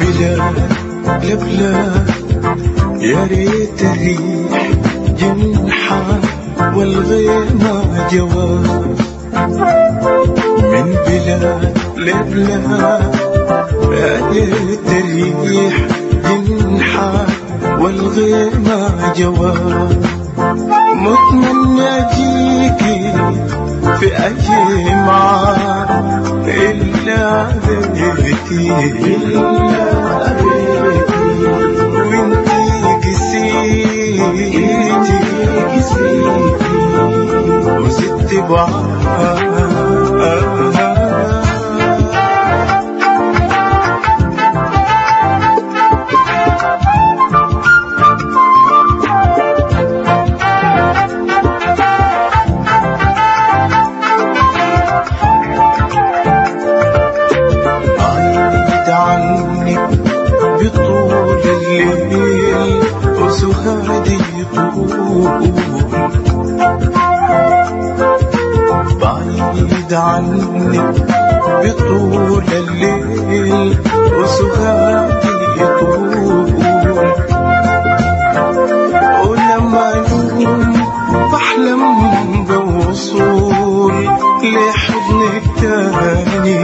من بلاد لبلاد يا ريت الريح جنحة والغيمة جواب من بلاد لبلاد يا ريت الريح جنحة والغيمة جواب متمنى اجيكي في أي معاد الا بيتي الا بيتي وانتي كسيتي وست بعاد بعيد عنك بطول الليل وسهادي طول ولما نوم بحلم بوصول لحضنك تاني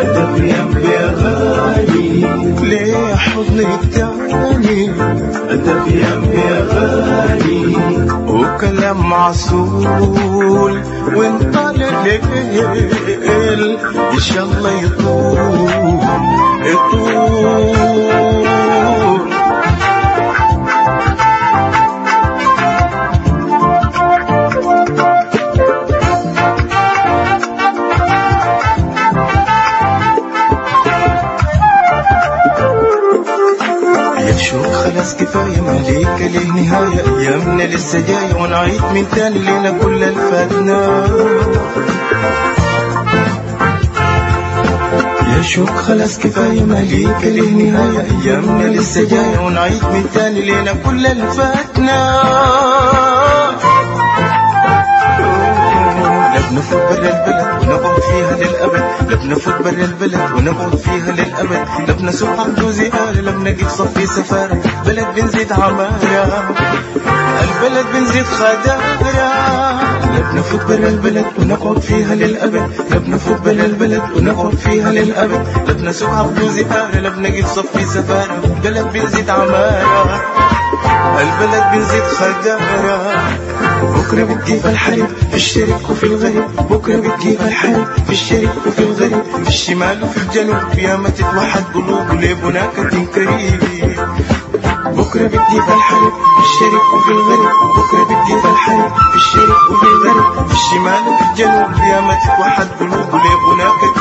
أدب يا غالي لحضنك تاني أدب يا غالي وكلام معسول وانطلع الليل إن شاء الله يطول. خلاص كفاية ماليك للنهاية. أيامنا لسه جاية ونعيد من تاني لينا كل الفاتنا يا شوق خلاص كفاية ماليك للنهاية. أيامنا لسه جاية ونعيد من تاني لينا كل الفاتنا للأبد لا بنفوت برا البلد ونقعد فيها للأبد. لا بنسوق عبد زيارة لا بنجي صفي سفارة. بلد بنزيد عمارة. البلد بنزيد خدارة. لا بنفوت برا البلد ونقعد فيها للأبد. لا بنفوت برا البلد ونقعد فيها للأبد. لا بنسوق عبد زيارة لا بنجي صفي سفارة. بلد بنزيد عمارة. البلد بنزيد خدارة. بكرة بتجيب الحرب في الشرق وفي الغرب بكرة بتجيب الحرب في الشرق وفي الغرب في الشمال وفي الجنوب يا ما تتوحد قلوب وليبنا كتن قريب. بكرة بتجيب الحرب في الشرق وفي الغرب بكرة بتجيب الحرب في الشرق وفي الغرب في الشمال وفي الجنوب يا ما تتوحد قلوب كتن قريب